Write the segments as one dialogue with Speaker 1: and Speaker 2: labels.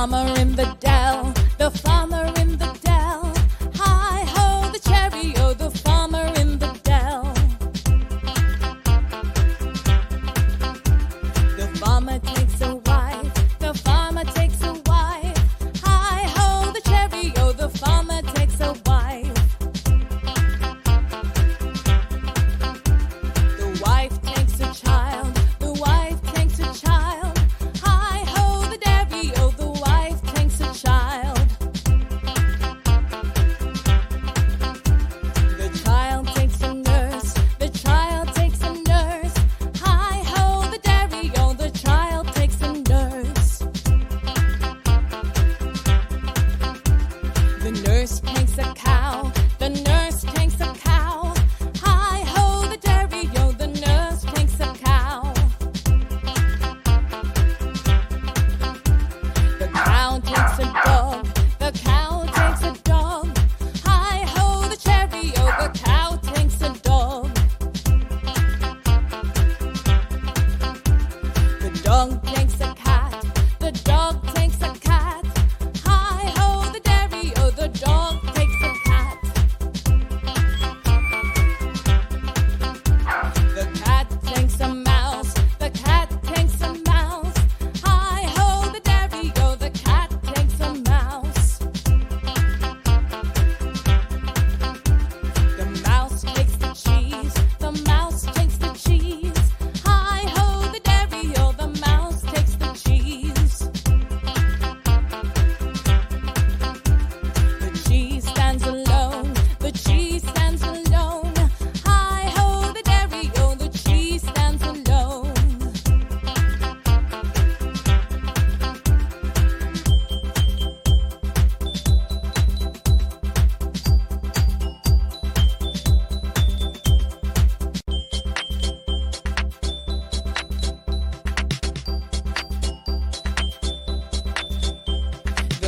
Speaker 1: farmer in the dell, the farmer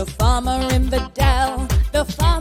Speaker 1: the farmer in the dell, the farmer.